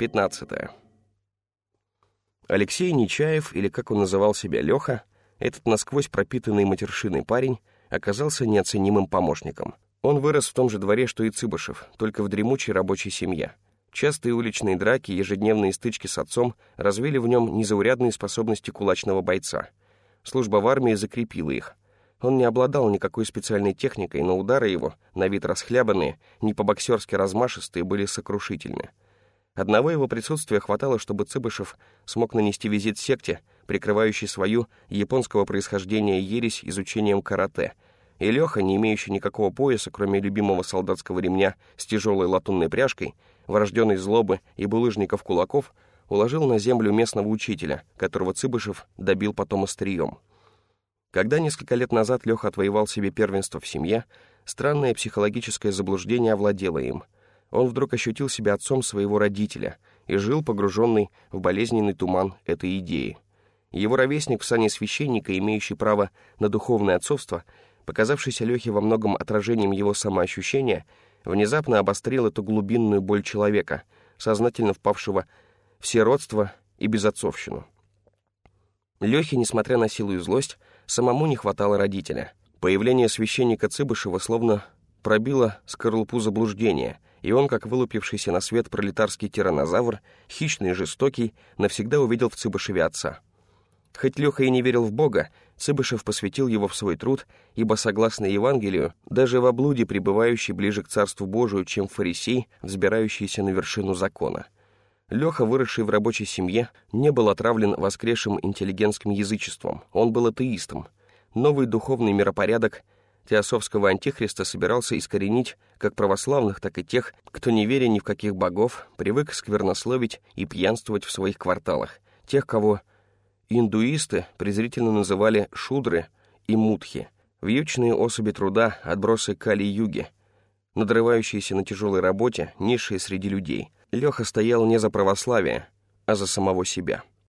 15. Алексей Нечаев, или как он называл себя, Леха, этот насквозь пропитанный матершиной парень, оказался неоценимым помощником. Он вырос в том же дворе, что и Цыбышев, только в дремучей рабочей семье. Частые уличные драки, ежедневные стычки с отцом развили в нем незаурядные способности кулачного бойца. Служба в армии закрепила их. Он не обладал никакой специальной техникой, но удары его, на вид расхлябанные, не по-боксерски размашистые, были сокрушительны. Одного его присутствия хватало, чтобы Цыбышев смог нанести визит секте, прикрывающей свою японского происхождения ересь изучением карате, и Леха, не имеющий никакого пояса, кроме любимого солдатского ремня с тяжелой латунной пряжкой, врожденной злобы и булыжников кулаков, уложил на землю местного учителя, которого Цыбышев добил потом острием. Когда несколько лет назад Леха отвоевал себе первенство в семье, странное психологическое заблуждение овладело им. Он вдруг ощутил себя отцом своего родителя и жил погруженный в болезненный туман этой идеи. Его ровесник в сане священника, имеющий право на духовное отцовство, показавшийся Лехе во многом отражением его самоощущения, внезапно обострил эту глубинную боль человека, сознательно впавшего в сиротство и безотцовщину. Лехе, несмотря на силу и злость, самому не хватало родителя. Появление священника Цыбышева словно пробило скорлупу заблуждения, и он, как вылупившийся на свет пролетарский тиранозавр, хищный и жестокий, навсегда увидел в Цыбышеве отца. Хоть Леха и не верил в Бога, Цыбышев посвятил его в свой труд, ибо, согласно Евангелию, даже в облуде пребывающий ближе к Царству Божию, чем фарисей, взбирающийся на вершину закона — Леха, выросший в рабочей семье, не был отравлен воскресшим интеллигентским язычеством, он был атеистом. Новый духовный миропорядок теософского антихриста собирался искоренить как православных, так и тех, кто, не веря ни в каких богов, привык сквернословить и пьянствовать в своих кварталах, тех, кого индуисты презрительно называли шудры и мутхи, вьючные особи труда, отбросы кали-юги, надрывающиеся на тяжелой работе, низшие среди людей — Леха стоял не за православие, а за самого себя.